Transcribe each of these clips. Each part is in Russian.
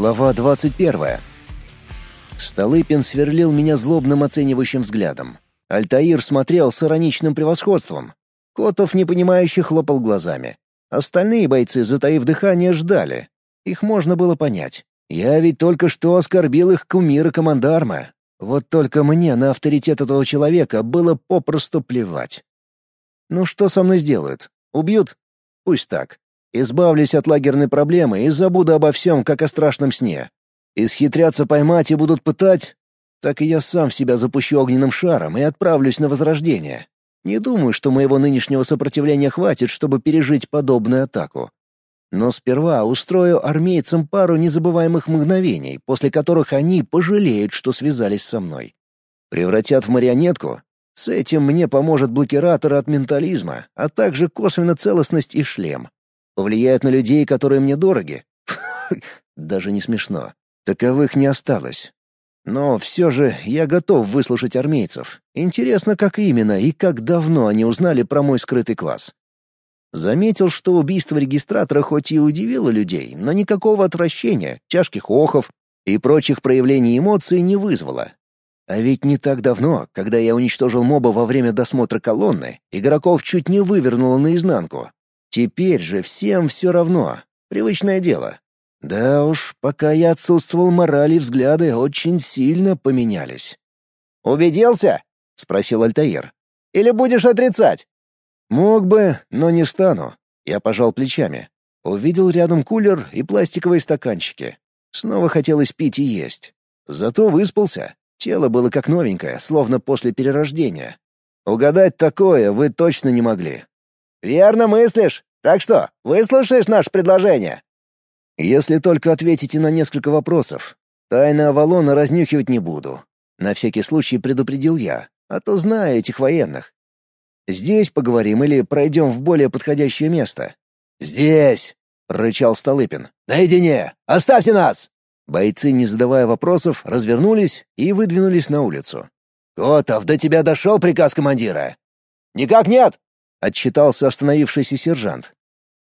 Глава 21. Столыпин сверлил меня злобным оценивающим взглядом. Альтаир смотрел с ироничным превосходством. Котов, непонимающе, хлопал глазами. Остальные бойцы, затаив дыхание, ждали. Их можно было понять. Я ведь только что оскорбил их кумира командарма. Вот только мне на авторитет этого человека было попросту плевать. Ну что со мной сделают? Убьют? Пусть так. Избавлюсь от лагерной проблемы и забуду обо всем, как о страшном сне. Исхитрятся поймать и будут пытать? Так и я сам себя запущу огненным шаром и отправлюсь на возрождение. Не думаю, что моего нынешнего сопротивления хватит, чтобы пережить подобную атаку. Но сперва устрою армейцам пару незабываемых мгновений, после которых они пожалеют, что связались со мной. Превратят в марионетку? С этим мне поможет блокиратор от ментализма, а также косвенно целостность и шлем. Повлияют на людей, которые мне дороги? Даже не смешно. Таковых не осталось. Но все же я готов выслушать армейцев. Интересно, как именно и как давно они узнали про мой скрытый класс. Заметил, что убийство регистратора хоть и удивило людей, но никакого отвращения, тяжких охов и прочих проявлений эмоций не вызвало. А ведь не так давно, когда я уничтожил моба во время досмотра колонны, игроков чуть не вывернуло наизнанку, Теперь же всем все равно. Привычное дело. Да уж, пока я отсутствовал, морали и взгляды очень сильно поменялись. «Убедился?» — спросил Альтаир. «Или будешь отрицать?» «Мог бы, но не стану». Я пожал плечами. Увидел рядом кулер и пластиковые стаканчики. Снова хотелось пить и есть. Зато выспался. Тело было как новенькое, словно после перерождения. Угадать такое вы точно не могли. «Верно мыслишь. Так что, выслушаешь наше предложение?» «Если только ответите на несколько вопросов. Тайны Авалона разнюхивать не буду. На всякий случай предупредил я, а то знаю этих военных. Здесь поговорим или пройдем в более подходящее место?» «Здесь!» — рычал Столыпин. «Наедине! Оставьте нас!» Бойцы, не задавая вопросов, развернулись и выдвинулись на улицу. «Котов, до тебя дошел приказ командира?» «Никак нет!» — отчитался остановившийся сержант.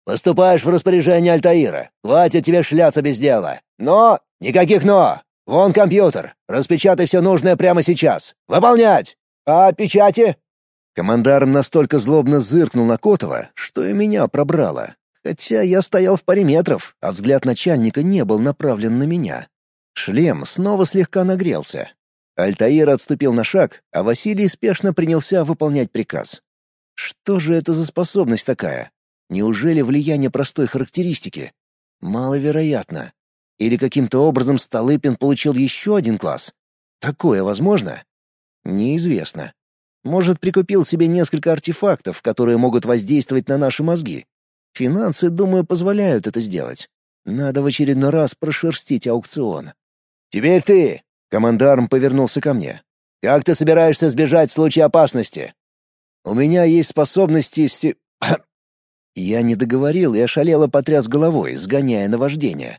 «Поступаешь в распоряжение Альтаира. Хватит тебе шляться без дела. Но... Никаких «но». Вон компьютер. Распечатай все нужное прямо сейчас. Выполнять! А печати?» Командарм настолько злобно зыркнул на Котова, что и меня пробрало. Хотя я стоял в паре метров, а взгляд начальника не был направлен на меня. Шлем снова слегка нагрелся. Альтаир отступил на шаг, а Василий спешно принялся выполнять приказ. Что же это за способность такая? Неужели влияние простой характеристики? Маловероятно. Или каким-то образом Столыпин получил еще один класс? Такое возможно? Неизвестно. Может, прикупил себе несколько артефактов, которые могут воздействовать на наши мозги. Финансы, думаю, позволяют это сделать. Надо в очередной раз прошерстить аукцион. «Теперь ты!» — командарм повернулся ко мне. «Как ты собираешься сбежать в случае опасности?» У меня есть способности сти... Я не договорил и ошалело потряс головой, сгоняя наваждение.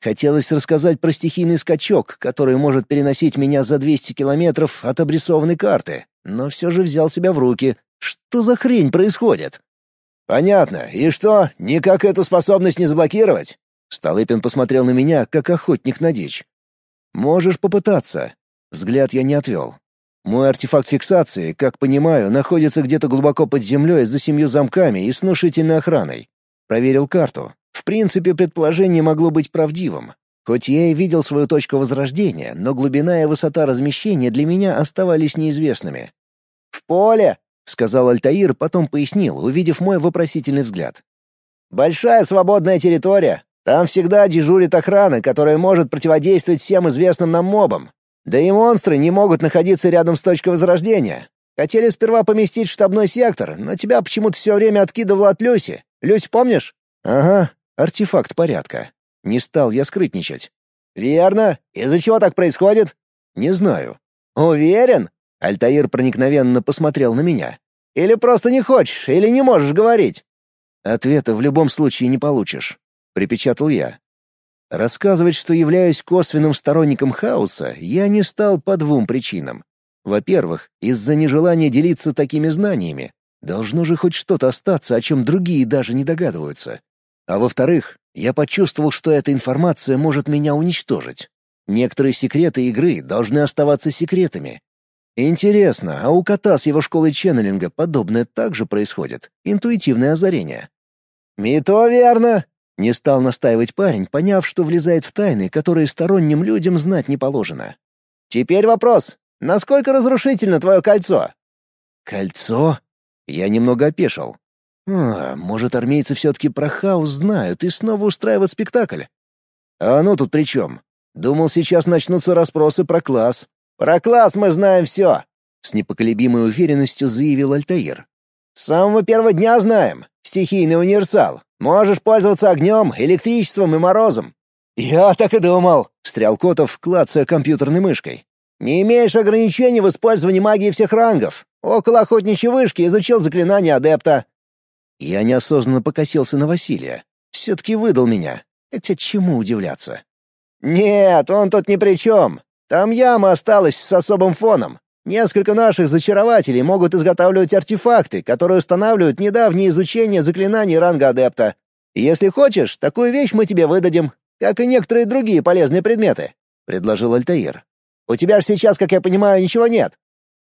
Хотелось рассказать про стихийный скачок, который может переносить меня за 200 километров от обрисованной карты, но все же взял себя в руки. Что за хрень происходит? «Понятно. И что, никак эту способность не заблокировать?» Столыпин посмотрел на меня, как охотник на дичь. «Можешь попытаться». Взгляд я не отвел. Мой артефакт фиксации, как понимаю, находится где-то глубоко под землей за семью замками и с внушительной охраной. Проверил карту. В принципе, предположение могло быть правдивым. Хоть я и видел свою точку возрождения, но глубина и высота размещения для меня оставались неизвестными. «В поле!» — сказал Альтаир, потом пояснил, увидев мой вопросительный взгляд. «Большая свободная территория. Там всегда дежурит охрана, которая может противодействовать всем известным нам мобам. Да и монстры не могут находиться рядом с точкой возрождения. Хотели сперва поместить в штабной сектор, но тебя почему-то все время откидывало от Люси. Люсь, помнишь? Ага, артефакт порядка. Не стал я скрытничать. Верно. Из-за чего так происходит? Не знаю. Уверен? Альтаир проникновенно посмотрел на меня. Или просто не хочешь, или не можешь говорить? Ответа в любом случае не получишь, припечатал я. Рассказывать, что являюсь косвенным сторонником хаоса, я не стал по двум причинам. Во-первых, из-за нежелания делиться такими знаниями. Должно же хоть что-то остаться, о чем другие даже не догадываются. А во-вторых, Я почувствовал, что эта информация может меня уничтожить. Некоторые секреты игры должны оставаться секретами. Интересно, а у кота с его школой ченнелинга подобное также происходит? Интуитивное озарение. «И то верно!» — не стал настаивать парень, поняв, что влезает в тайны, которые сторонним людям знать не положено. «Теперь вопрос. Насколько разрушительно твое кольцо?» «Кольцо?» Я немного опешил. А, может, армейцы все-таки про хаос знают и снова устраивают спектакль? А оно тут при чем? Думал, сейчас начнутся расспросы про класс. Про класс мы знаем все, с непоколебимой уверенностью заявил Альтаир. С самого первого дня знаем. Стихийный универсал. Можешь пользоваться огнем, электричеством и морозом. Я так и думал, встрял Котов, клацая компьютерной мышкой. Не имеешь ограничений в использовании магии всех рангов. Около охотничьей вышки изучил заклинание адепта. Я неосознанно покосился на Василия. Все-таки выдал меня. Хотя чему удивляться? «Нет, он тут ни при чем. Там яма осталась с особым фоном. Несколько наших зачарователей могут изготавливать артефакты, которые устанавливают недавнее изучение заклинаний ранга адепта. Если хочешь, такую вещь мы тебе выдадим, как и некоторые другие полезные предметы», — предложил Альтаир. «У тебя же сейчас, как я понимаю, ничего нет».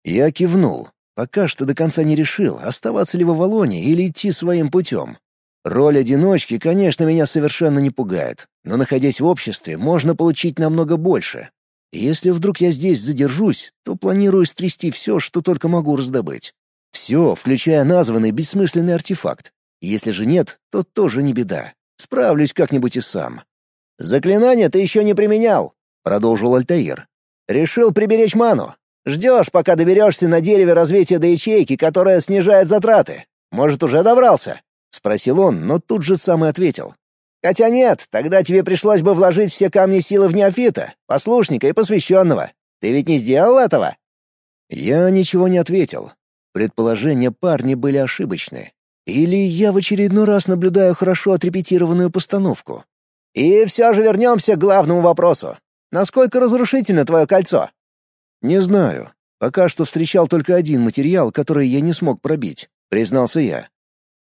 Я кивнул. Пока что до конца не решил, оставаться ли в Авалоне или идти своим путем. Роль одиночки, конечно, меня совершенно не пугает, но находясь в обществе, можно получить намного больше. Если вдруг я здесь задержусь, то планирую стрясти все, что только могу раздобыть. Все, включая названный бессмысленный артефакт. Если же нет, то тоже не беда. Справлюсь как-нибудь и сам. «Заклинание ты еще не применял», — продолжил Альтаир. «Решил приберечь ману. Ждешь, пока доберешься на дереве развития до ячейки, которая снижает затраты. Может, уже добрался?» — спросил он, но тут же сам и ответил. «Хотя нет, тогда тебе пришлось бы вложить все камни силы в неофита, послушника и посвященного. Ты ведь не сделал этого?» Я ничего не ответил. Предположения парня были ошибочны. Или я в очередной раз наблюдаю хорошо отрепетированную постановку. «И все же вернемся к главному вопросу. Насколько разрушительно твое кольцо?» «Не знаю. Пока что встречал только один материал, который я не смог пробить», — признался я.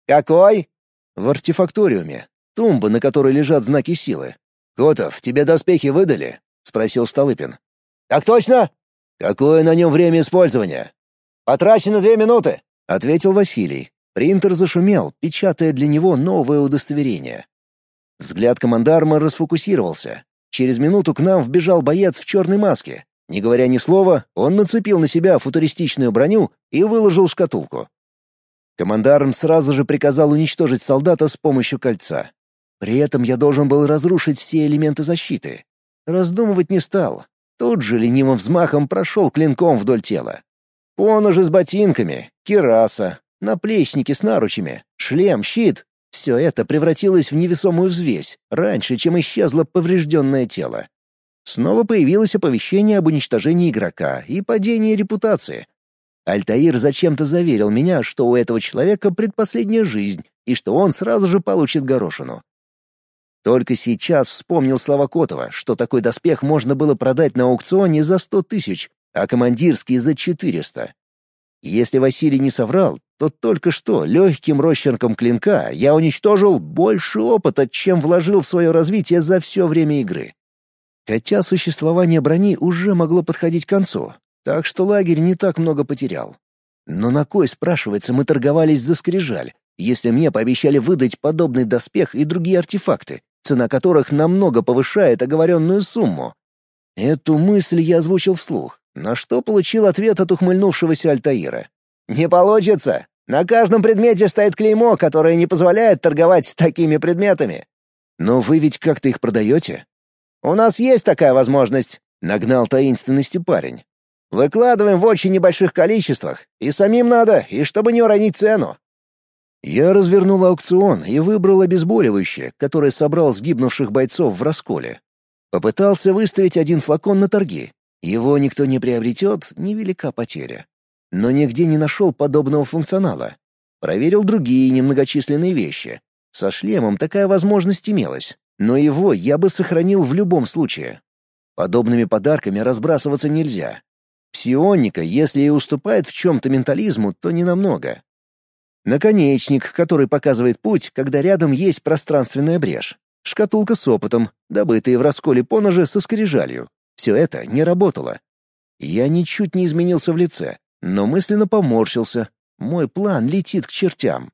«Какой?» «В артефакториуме. Тумба, на которой лежат знаки силы». «Котов, тебе доспехи выдали?» — спросил Столыпин. «Так точно!» «Какое на нем время использования?» «Потрачено две минуты», — ответил Василий. Принтер зашумел, печатая для него новое удостоверение. Взгляд командарма расфокусировался. Через минуту к нам вбежал боец в черной маске, не говоря ни слова, он нацепил на себя футуристичную броню и выложил шкатулку. Командарм сразу же приказал уничтожить солдата с помощью кольца. При этом я должен был разрушить все элементы защиты. Раздумывать не стал. Тут же ленивым взмахом прошел клинком вдоль тела. Поножи с ботинками, кираса, наплечники с наручами, шлем, щит — все это превратилось в невесомую взвесь, раньше, чем исчезло поврежденное тело. Снова появилось оповещение об уничтожении игрока и падении репутации. Альтаир зачем-то заверил меня, что у этого человека предпоследняя жизнь и что он сразу же получит горошину. Только сейчас вспомнил слова Котова, что такой доспех можно было продать на аукционе за сто тысяч, а командирский — за четыреста. Если Василий не соврал, то только что легким росчерком клинка я уничтожил больше опыта, чем вложил в свое развитие за все время игры. Хотя существование брони уже могло подходить к концу, так что лагерь не так много потерял. Но на кой, спрашивается, мы торговались за скрижаль, если мне пообещали выдать подобный доспех и другие артефакты, цена которых намного повышает оговоренную сумму? Эту мысль я озвучил вслух, на что получил ответ от ухмыльнувшегося Альтаира. «Не получится. На каждом предмете стоит клеймо, которое не позволяет торговать такими предметами». «Но вы ведь как-то их продаете?» «У нас есть такая возможность», — нагнал таинственности парень. «Выкладываем в очень небольших количествах, и самим надо, и чтобы не уронить цену». Я развернул аукцион и выбрал обезболивающее, которое собрал сгибнувших бойцов в расколе. Попытался выставить один флакон на торги. Его никто не приобретет, невелика потеря. Но нигде не нашел подобного функционала. Проверил другие немногочисленные вещи. Со шлемом такая возможность имелась. Но его я бы сохранил в любом случае. Подобными подарками разбрасываться нельзя. Псионика, если и уступает в чем-то ментализму, то не намного. Наконечник, который показывает путь, когда рядом есть пространственная брешь. шкатулка с опытом, добытые в расколе поножи со скрижалью. Все это не работало. Я ничуть не изменился в лице, но мысленно поморщился. Мой план летит к чертям.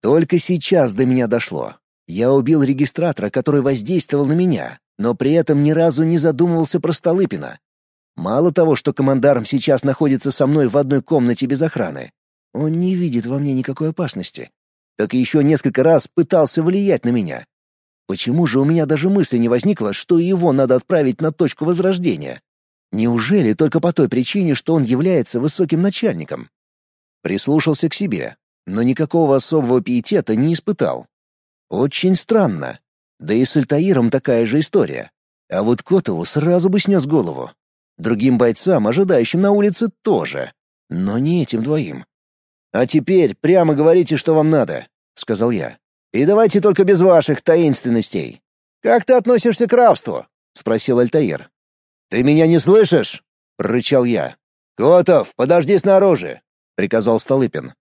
Только сейчас до меня дошло. Я убил регистратора, который воздействовал на меня, но при этом ни разу не задумывался про Столыпина. Мало того, что командарм сейчас находится со мной в одной комнате без охраны, он не видит во мне никакой опасности, так еще несколько раз пытался влиять на меня. Почему же у меня даже мысли не возникло, что его надо отправить на точку возрождения? Неужели только по той причине, что он является высоким начальником? Прислушался к себе, но никакого особого пиетета не испытал. Очень странно. Да и с Альтаиром такая же история. А вот Котову сразу бы снес голову. Другим бойцам, ожидающим на улице, тоже. Но не этим двоим. «А теперь прямо говорите, что вам надо», — сказал я. «И давайте только без ваших таинственностей. Как ты относишься к рабству?» — спросил Альтаир. «Ты меня не слышишь?» — прорычал я. «Котов, подожди снаружи!» — приказал Столыпин.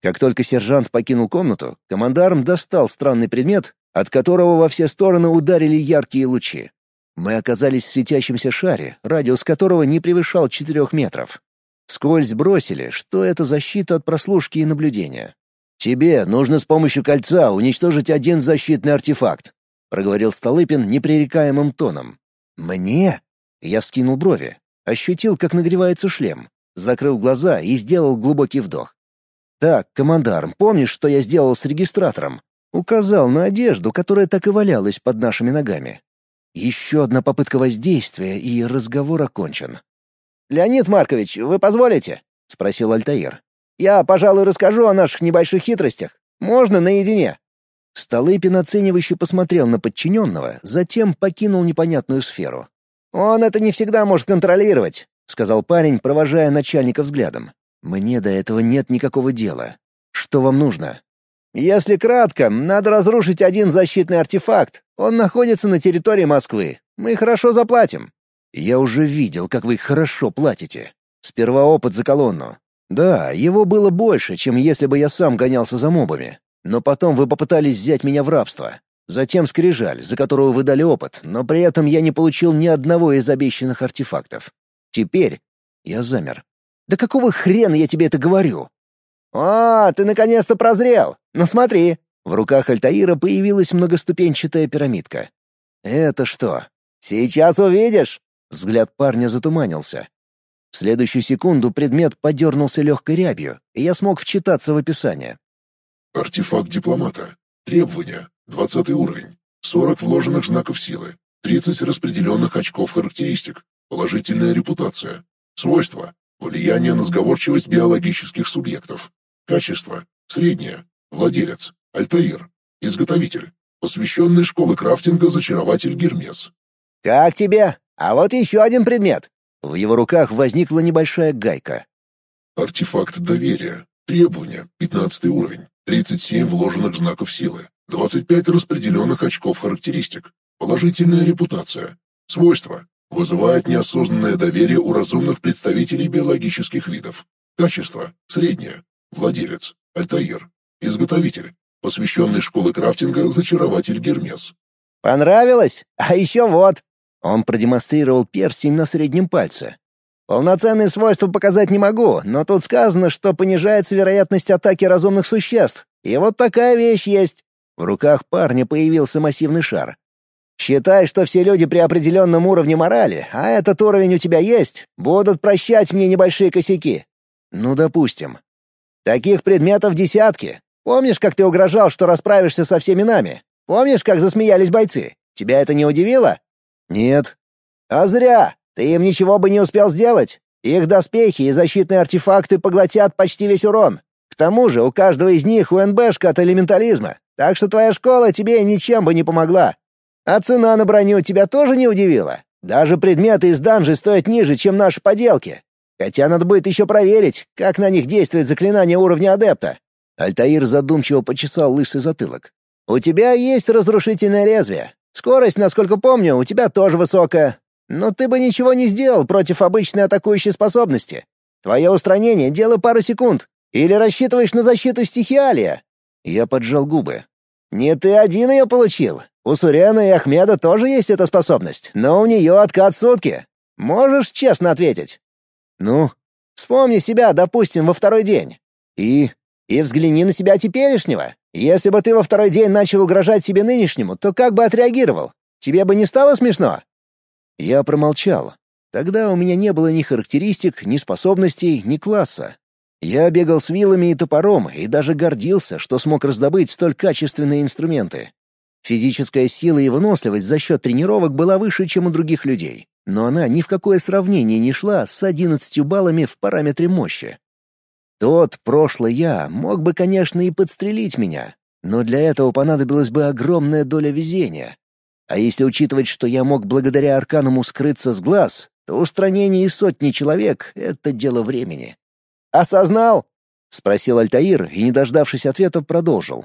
Как только сержант покинул комнату, командарм достал странный предмет, от которого во все стороны ударили яркие лучи. Мы оказались в светящемся шаре, радиус которого не превышал четырех метров. Скользь бросили, что это защита от прослушки и наблюдения. «Тебе нужно с помощью кольца уничтожить один защитный артефакт», — проговорил Столыпин непререкаемым тоном. «Мне?» — я вскинул брови, ощутил, как нагревается шлем, закрыл глаза и сделал глубокий вдох. «Так, командарм, помнишь, что я сделал с регистратором?» Указал на одежду, которая так и валялась под нашими ногами. Еще одна попытка воздействия, и разговор окончен. «Леонид Маркович, вы позволите?» — спросил Альтаир. «Я, пожалуй, расскажу о наших небольших хитростях. Можно наедине?» Столыпин оценивающе посмотрел на подчиненного, затем покинул непонятную сферу. «Он это не всегда может контролировать», — сказал парень, провожая начальника взглядом. «Мне до этого нет никакого дела. Что вам нужно?» Если кратко, надо разрушить один защитный артефакт. Он находится на территории Москвы. Мы хорошо заплатим. Я уже видел, как вы хорошо платите. Сперва опыт за колонну. Да, его было больше, чем если бы я сам гонялся за мобами. Но потом вы попытались взять меня в рабство. Затем скрижаль, за которую вы дали опыт, но при этом я не получил ни одного из обещанных артефактов. Теперь я замер. Да какого хрена я тебе это говорю? «О, ты наконец-то прозрел! Ну смотри!» В руках Альтаира появилась многоступенчатая пирамидка. «Это что?» «Сейчас увидишь!» Взгляд парня затуманился. В следующую секунду предмет подернулся легкой рябью, и я смог вчитаться в описание. Артефакт дипломата. Требования. Двадцатый уровень. Сорок вложенных знаков силы. Тридцать распределенных очков характеристик. Положительная репутация. Свойства. Влияние на сговорчивость биологических субъектов. Качество. Среднее. Владелец. Альтаир. Изготовитель. Посвященный школы крафтинга зачарователь Гермес. «Как тебе? А вот еще один предмет». В его руках возникла небольшая гайка. Артефакт доверия. Требования. Пятнадцатый уровень. Тридцать семь вложенных знаков силы. Двадцать пять распределенных очков характеристик. Положительная репутация. Свойства. Вызывает неосознанное доверие у разумных представителей биологических видов. Качество. Среднее. Владелец. Альтаир. Изготовитель. Посвященный школы крафтинга зачарователь Гермес. Понравилось? А еще вот. Он продемонстрировал перстень на среднем пальце. Полноценные свойства показать не могу, но тут сказано, что понижается вероятность атаки разумных существ. И вот такая вещь есть. В руках парня появился массивный шар. Считай, что все люди при определенном уровне морали, а этот уровень у тебя есть, будут прощать мне небольшие косяки. Ну, допустим. Таких предметов десятки. Помнишь, как ты угрожал, что расправишься со всеми нами? Помнишь, как засмеялись бойцы? Тебя это не удивило? Нет. А зря. Ты им ничего бы не успел сделать. Их доспехи и защитные артефакты поглотят почти весь урон. К тому же у каждого из них УНБшка от элементализма, так что твоя школа тебе ничем бы не помогла. А цена на броню тебя тоже не удивила? Даже предметы из данжи стоят ниже, чем наши поделки. Хотя надо будет еще проверить, как на них действует заклинание уровня адепта». Альтаир задумчиво почесал лысый затылок. «У тебя есть разрушительное лезвие. Скорость, насколько помню, у тебя тоже высокая. Но ты бы ничего не сделал против обычной атакующей способности. Твое устранение — дело пары секунд. Или рассчитываешь на защиту стихиалия?» Я поджал губы. «Не ты один ее получил. У Сурена и Ахмеда тоже есть эта способность, но у нее откат сутки. Можешь честно ответить? Ну, вспомни себя, допустим, во второй день. И... и взгляни на себя теперешнего. Если бы ты во второй день начал угрожать себе нынешнему, то как бы отреагировал? Тебе бы не стало смешно?» Я промолчал. Тогда у меня не было ни характеристик, ни способностей, ни класса. Я бегал с вилами и топором и даже гордился, что смог раздобыть столь качественные инструменты. Физическая сила и выносливость за счет тренировок была выше, чем у других людей, но она ни в какое сравнение не шла с 11 баллами в параметре мощи. Тот, прошлый я, мог бы, конечно, и подстрелить меня, но для этого понадобилась бы огромная доля везения. А если учитывать, что я мог благодаря Аркануму скрыться с глаз, то устранение из сотни человек — это дело времени. «Осознал?» — спросил Альтаир и, не дождавшись ответа, продолжил.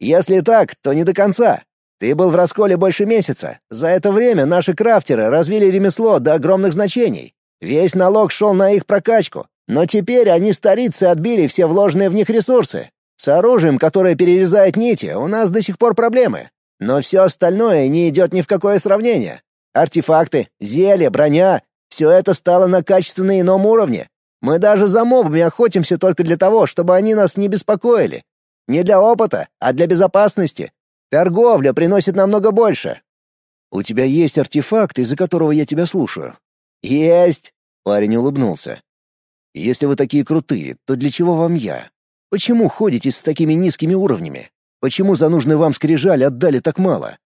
«Если так, то не до конца. Ты был в расколе больше месяца. За это время наши крафтеры развили ремесло до огромных значений. Весь налог шел на их прокачку, но теперь они старицы отбили все вложенные в них ресурсы. С оружием, которое перерезает нити, у нас до сих пор проблемы. Но все остальное не идет ни в какое сравнение. Артефакты, зелья, броня — все это стало на качественно ином уровне. Мы даже за мобами охотимся только для того, чтобы они нас не беспокоили. Не для опыта, а для безопасности. Торговля приносит намного больше. У тебя есть артефакт, из-за которого я тебя слушаю? Есть, парень улыбнулся. Если вы такие крутые, то для чего вам я? Почему ходите с такими низкими уровнями? Почему за нужный вам скрижаль отдали так мало?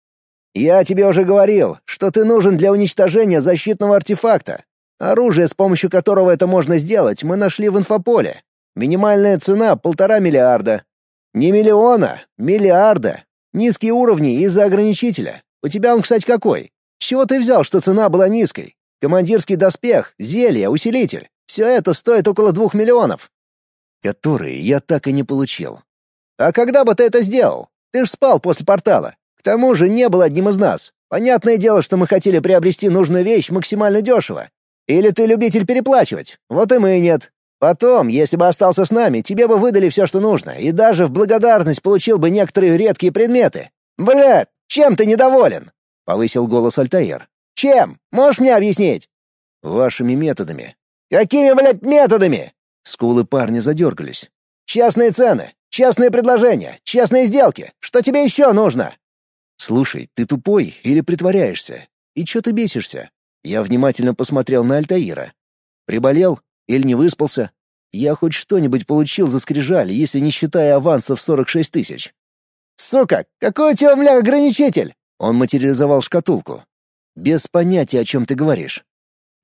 Я тебе уже говорил, что ты нужен для уничтожения защитного артефакта. Оружие, с помощью которого это можно сделать, мы нашли в инфополе. Минимальная цена — полтора миллиарда. Не миллиона, миллиарда. Низкие уровни из-за ограничителя. У тебя он, кстати, какой? С чего ты взял, что цена была низкой? Командирский доспех, зелье, усилитель. Все это стоит около двух миллионов. Которые я так и не получил. А когда бы ты это сделал? Ты ж спал после портала. К тому же не был одним из нас. Понятное дело, что мы хотели приобрести нужную вещь максимально дешево. Или ты любитель переплачивать? Вот и мы нет. Потом, если бы остался с нами, тебе бы выдали все, что нужно, и даже в благодарность получил бы некоторые редкие предметы. Блядь, чем ты недоволен?» — повысил голос Альтаир. «Чем? Можешь мне объяснить?» «Вашими методами. «Какими, блядь, методами?» Скулы парня задергались. «Честные цены, честные предложения, честные сделки. Что тебе еще нужно?» «Слушай, ты тупой или притворяешься? И что ты бесишься?» Я внимательно посмотрел на Альтаира. «Приболел? Или не выспался? Я хоть что-нибудь получил за скрижаль, если не считая аванса в 46 тысяч». «Сука, какой у тебя, бля, ограничитель?» Он материализовал шкатулку. «Без понятия, о чем ты говоришь.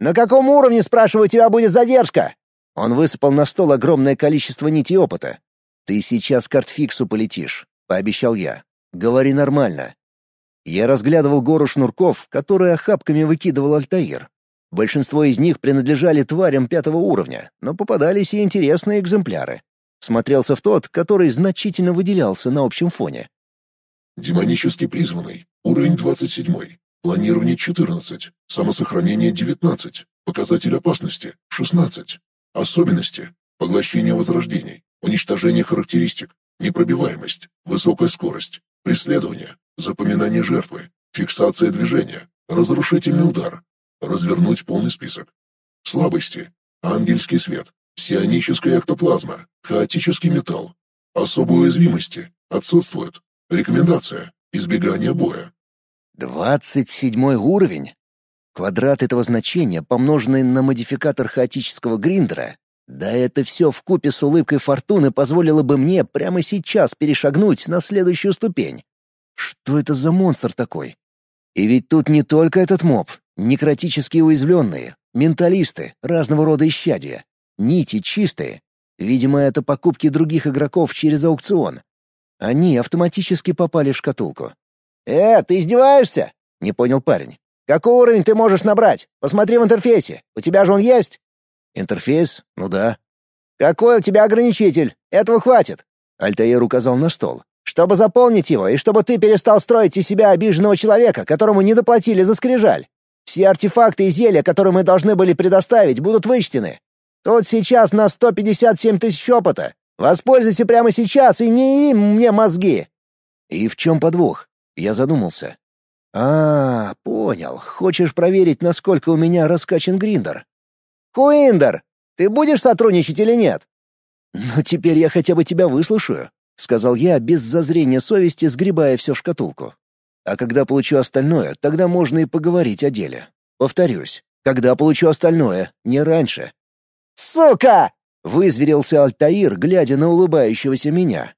«На каком уровне, спрашиваю, тебя будет задержка?» Он высыпал на стол огромное количество нитей опыта. «Ты сейчас к артфиксу полетишь», — пообещал я. «Говори нормально». Я разглядывал гору шнурков, которые охапками выкидывал Альтаир. Большинство из них принадлежали тварям пятого уровня, но попадались и интересные экземпляры. Смотрелся в тот, который значительно выделялся на общем фоне. Демонически призванный. Уровень 27. Планирование 14. Самосохранение 19. Показатель опасности 16. Особенности. Поглощение возрождений. Уничтожение характеристик. Непробиваемость. Высокая скорость. Преследование. Запоминание жертвы. Фиксация движения. Разрушительный удар. Развернуть полный список. Слабости. Ангельский свет. Сионическая эктоплазма. Хаотический металл. Особые уязвимости. Отсутствуют. Рекомендация. Избегание боя. Двадцать седьмой уровень? Квадрат этого значения, помноженный на модификатор хаотического гриндера, да это все в купе с улыбкой фортуны позволило бы мне прямо сейчас перешагнуть на следующую ступень. Что это за монстр такой? И ведь тут не только этот моб, некротически уязвленные, менталисты, разного рода исчадия, нити чистые. Видимо, это покупки других игроков через аукцион. Они автоматически попали в шкатулку. «Э, ты издеваешься?» — не понял парень. «Какой уровень ты можешь набрать? Посмотри в интерфейсе. У тебя же он есть?» «Интерфейс? Ну да». «Какой у тебя ограничитель? Этого хватит». Альтаир указал на стол. «Чтобы заполнить его, и чтобы ты перестал строить из себя обиженного человека, которому не доплатили за скрижаль. Все артефакты и зелья, которые мы должны были предоставить, будут вычтены. Тут сейчас на 157 тысяч опыта. Воспользуйся прямо сейчас и не им мне мозги». «И в чем подвох? Я задумался. «А, понял. Хочешь проверить, насколько у меня раскачан гриндер?» «Куиндер, ты будешь сотрудничать или нет?» «Ну, теперь я хотя бы тебя выслушаю», — сказал я, без зазрения совести, сгребая все в шкатулку. «А когда получу остальное, тогда можно и поговорить о деле. Повторюсь, когда получу остальное, не раньше». «Сука!» — вызверился Альтаир, глядя на улыбающегося меня.